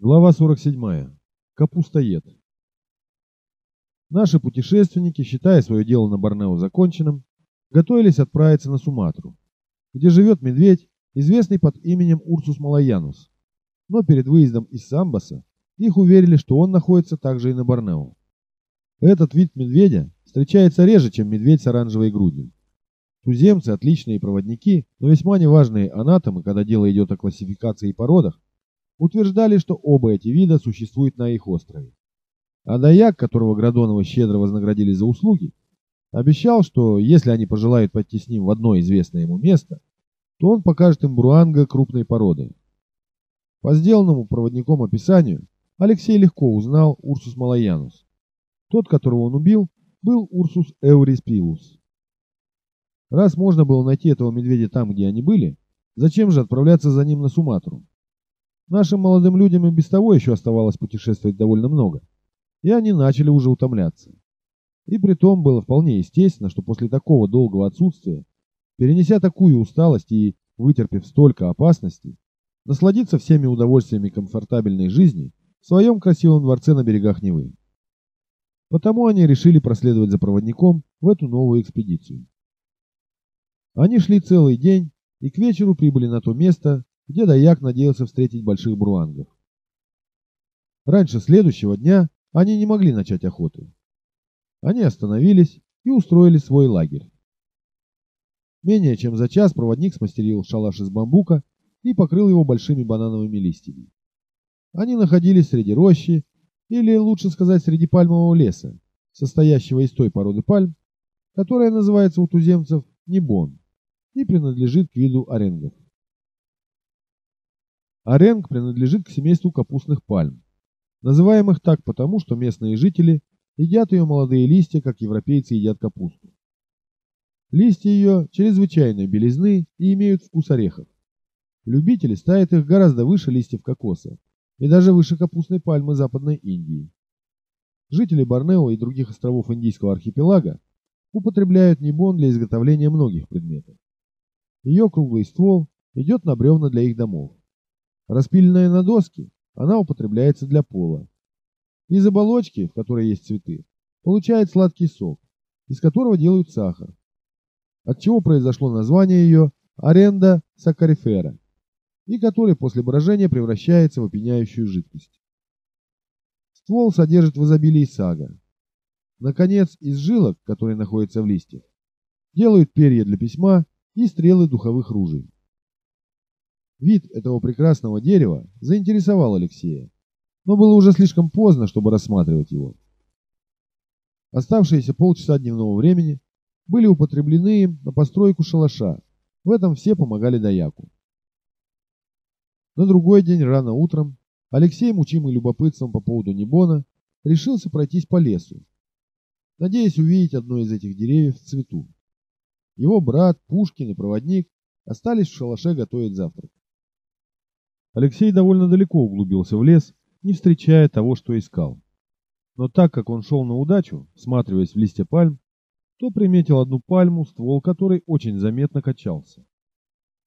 Глава 47. Капустоед. Наши путешественники, считая свое дело на Борнео законченным, готовились отправиться на Суматру, где живет медведь, известный под именем Урсус Малаянус. Но перед выездом из Самбаса их уверили, что он находится также и на Борнео. Этот вид медведя встречается реже, чем медведь с оранжевой грудью. Туземцы – отличные проводники, но весьма неважные анатомы, когда дело идет о классификации и породах, утверждали, что оба эти вида существуют на их острове. А Даяк, которого Градонова щедро вознаградили за услуги, обещал, что если они пожелают пойти с ним в одно известное ему место, то он покажет им бруанга крупной породы. По сделанному проводником описанию Алексей легко узнал Урсус Малаянус. Тот, которого он убил, был Урсус Эурис Пилус. Раз можно было найти этого медведя там, где они были, зачем же отправляться за ним на Суматру? Нашим молодым людям и без того еще оставалось путешествовать довольно много, и они начали уже утомляться. И при том было вполне естественно, что после такого долгого отсутствия, перенеся такую усталость и вытерпев столько опасностей, насладиться всеми удовольствиями комфортабельной жизни в своем красивом дворце на берегах Невы. Потому они решили проследовать за проводником в эту новую экспедицию. Они шли целый день и к вечеру прибыли на то место, где Даяк надеялся встретить больших бруангов. Раньше следующего дня они не могли начать охоту. Они остановились и устроили свой лагерь. Менее чем за час проводник смастерил шалаш из бамбука и покрыл его большими банановыми листьями. Они находились среди рощи, или лучше сказать, среди пальмового леса, состоящего из той породы пальм, которая называется у туземцев небон и принадлежит к виду оренгов. Оренг принадлежит к семейству капустных пальм, называемых так потому, что местные жители едят ее молодые листья, как европейцы едят капусту. Листья ее чрезвычайной белизны и имеют вкус орехов. Любители ставят их гораздо выше листьев кокоса и даже выше капустной пальмы Западной Индии. Жители Борнео и других островов Индийского архипелага употребляют небон для изготовления многих предметов. Ее круглый ствол идет на бревна для их домов. Распиленная на доски, она употребляется для пола. Из оболочки, в которой есть цветы, получает сладкий сок, из которого делают сахар. От чего произошло название ее аренда сакарифера, и который после брожения превращается в опьяняющую жидкость. Ствол содержит в изобилии сага. Наконец, из жилок, которые находятся в листьях, делают перья для письма и стрелы духовых ружей. Вид этого прекрасного дерева заинтересовал Алексея, но было уже слишком поздно, чтобы рассматривать его. Оставшиеся полчаса дневного времени были употреблены им на постройку шалаша. В этом все помогали Даяку. На другой день рано утром Алексей, мучимый любопытством по поводу Небона, решился пройтись по лесу, надеясь увидеть одно из этих деревьев в цвету. Его брат, Пушкин и проводник остались в шалаше готовить завтрак. Алексей довольно далеко углубился в лес, не встречая того, что искал. Но так как он шел на удачу, всматриваясь в листья пальм, то приметил одну пальму, ствол которой очень заметно качался.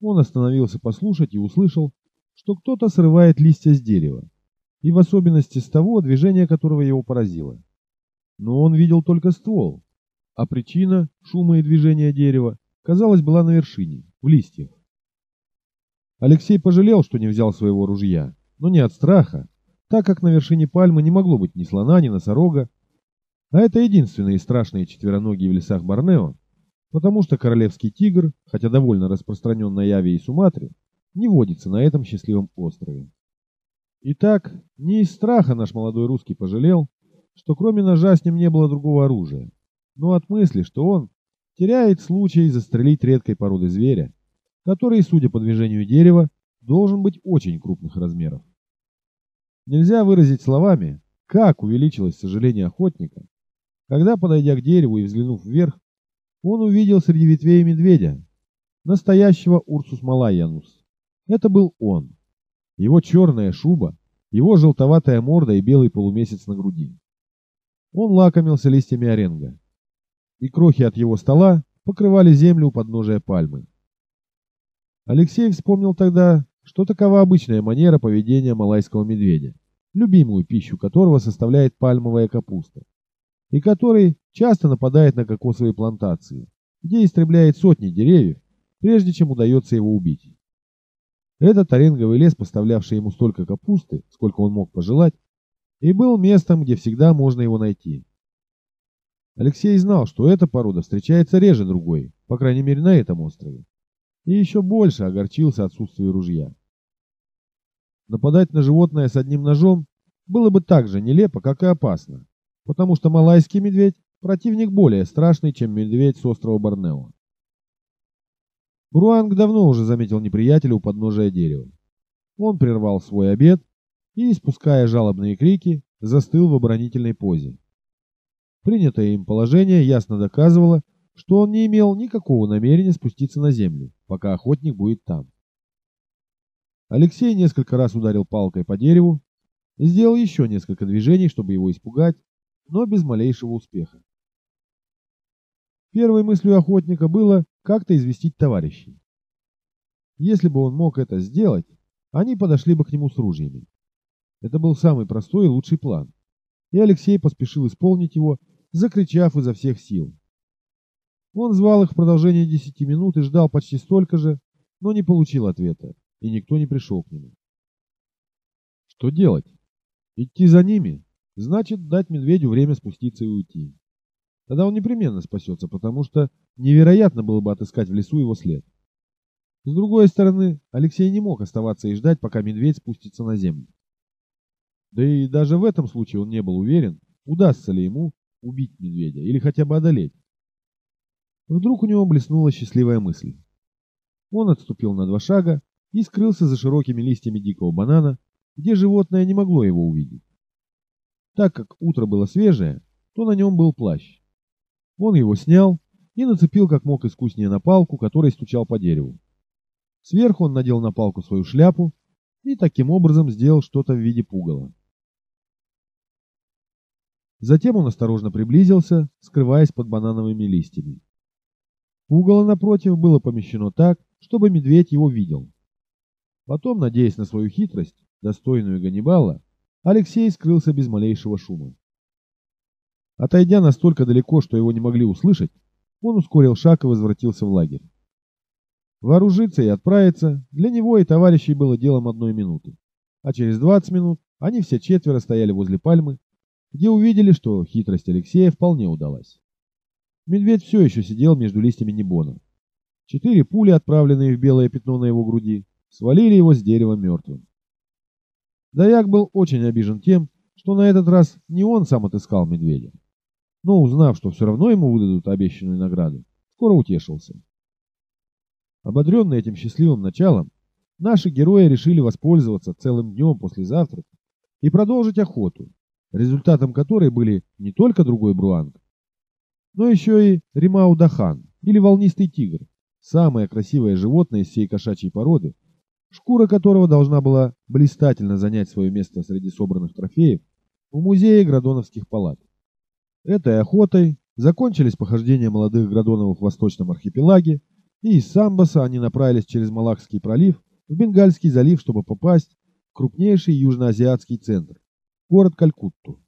Он остановился послушать и услышал, что кто-то срывает листья с дерева, и в особенности с того, движение которого его поразило. Но он видел только ствол, а причина шума и движения дерева, казалось, была на вершине, в листьях. Алексей пожалел, что не взял своего ружья, но не от страха, так как на вершине пальмы не могло быть ни слона, ни носорога, а это единственные страшные четвероногие в лесах Борнео, потому что королевский тигр, хотя довольно распространен на Яве и Суматре, не водится на этом счастливом острове. Итак, не из страха наш молодой русский пожалел, что кроме ножа с ним не было другого оружия, но от мысли, что он теряет случай застрелить редкой породы зверя, который, судя по движению дерева, должен быть очень крупных размеров. Нельзя выразить словами, как увеличилось сожаление охотника, когда, подойдя к дереву и взглянув вверх, он увидел среди ветвей медведя, настоящего Урсус Малаянус. Это был он. Его черная шуба, его желтоватая морда и белый полумесяц на груди. Он лакомился листьями оренга, и крохи от его стола покрывали землю у подножия пальмы. Алексей вспомнил тогда, что такова обычная манера поведения малайского медведя. любимую пищу которого составляет пальмовая капуста, и который часто нападает на кокосовые плантации, где истребляет сотни деревьев, прежде чем удается его убить. Этот оренговый лес, поставлявший ему столько капусты, сколько он мог пожелать, и был местом, где всегда можно его найти. Алексей знал, что эта порода встречается реже другой, по крайней мере на этом острове, и еще больше огорчился отсутствию ружья. Нападать на животное с одним ножом было бы так же нелепо, как и опасно, потому что малайский медведь – противник более страшный, чем медведь с острова Борнео. Бруанг давно уже заметил неприятеля у подножия дерева. Он прервал свой обед и, испуская жалобные крики, застыл в оборонительной позе. Принятое им положение ясно доказывало, что он не имел никакого намерения спуститься на землю, пока охотник будет там. Алексей несколько раз ударил палкой по дереву и сделал еще несколько движений, чтобы его испугать, но без малейшего успеха. Первой мыслью охотника было как-то известить товарищей. Если бы он мог это сделать, они подошли бы к нему с ружьями. Это был самый простой и лучший план, и Алексей поспешил исполнить его, закричав изо всех сил. Он звал их в продолжение десяти минут и ждал почти столько же, но не получил ответа и никто не пришел к нему. Что делать? Идти за ними? Значит, дать медведю время спуститься и уйти. Тогда он непременно спасется, потому что невероятно было бы отыскать в лесу его след. С другой стороны, Алексей не мог оставаться и ждать, пока медведь спустится на землю. Да и даже в этом случае он не был уверен, удастся ли ему убить медведя или хотя бы одолеть. Вдруг у него блеснула счастливая мысль. Он отступил на два шага и скрылся за широкими листьями дикого банана, где животное не могло его увидеть. Так как утро было свежее, то на нем был плащ. Он его снял и нацепил как мог искуснее на палку, которой стучал по дереву. Сверху он надел на палку свою шляпу и таким образом сделал что-то в виде пугала. Затем он осторожно приблизился, скрываясь под банановыми листьями. Пугало напротив было помещено так, чтобы медведь его видел. Потом, надеясь на свою хитрость, достойную Ганнибала, Алексей скрылся без малейшего шума. Отойдя настолько далеко, что его не могли услышать, он ускорил шаг и возвратился в лагерь. Вооружиться и отправиться для него и товарищей было делом одной минуты. А через 20 минут они все четверо стояли возле пальмы, где увидели, что хитрость Алексея вполне удалась. Медведь все еще сидел между листьями Небона. Четыре пули, отправленные в белое пятно на его груди, свалили его с дерева мертвым. Даяк был очень обижен тем, что на этот раз не он сам отыскал медведя. Но узнав, что все равно ему выдадут обещанную награду, скоро утешился. Ободренные этим счастливым началом, наши герои решили воспользоваться целым днем после завтрака и продолжить охоту, результатом которой были не только другой бруанг, но еще и римау-дахан или волнистый тигр, самое красивое животное из всей кошачьей породы, шкура которого должна была блистательно занять свое место среди собранных трофеев в музее Градоновских палат. Этой охотой закончились похождения молодых Градоновых в Восточном архипелаге, и из Самбаса они направились через Малакский пролив в Бенгальский залив, чтобы попасть в крупнейший южноазиатский центр – город Калькутту.